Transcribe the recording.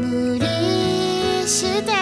無理して